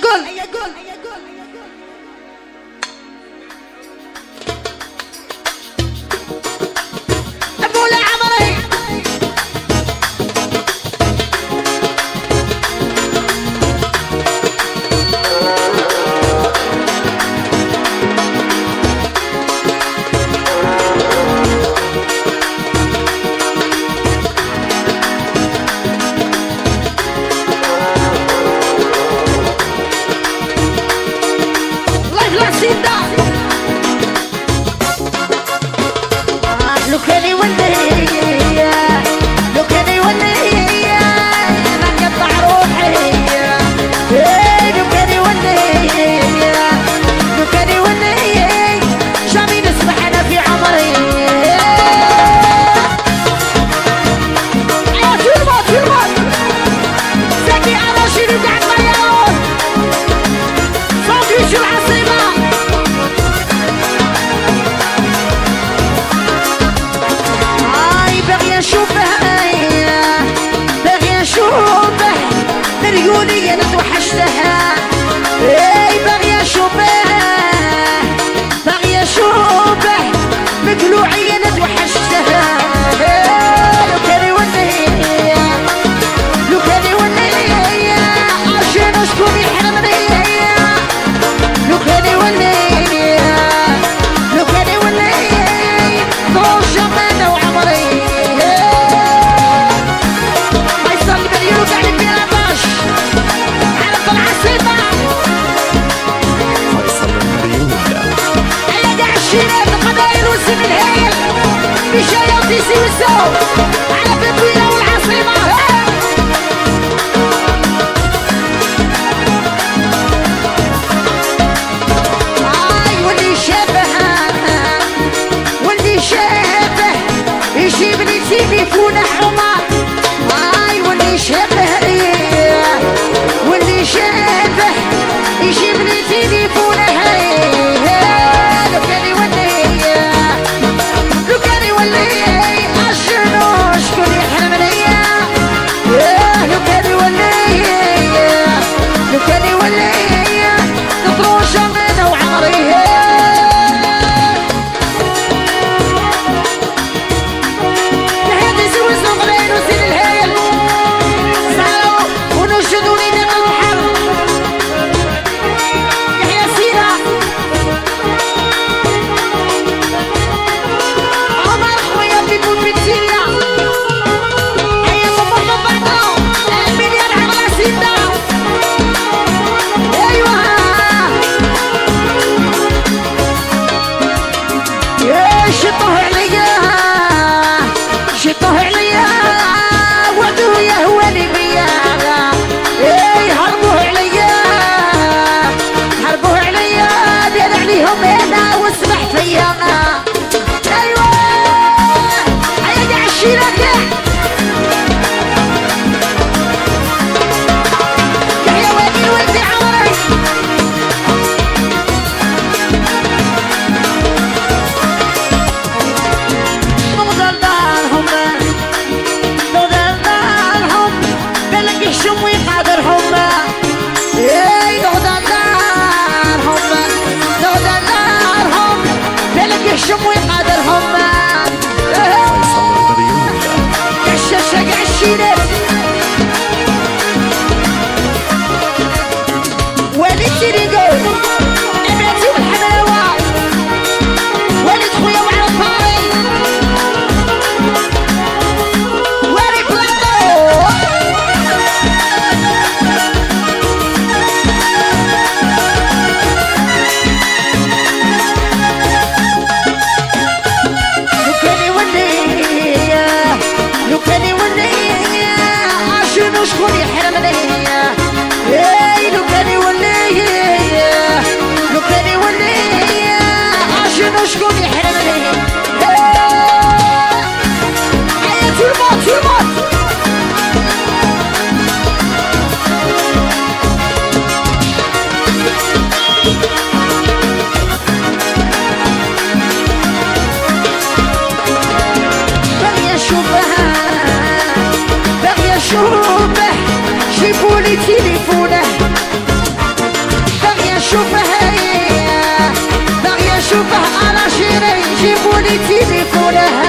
gol. Piszczelją, ty si mi są تطروشه من وعاريه It's it go. اشوفه هي باغي اشوفه أنا شيري جيبوا لي تليفونها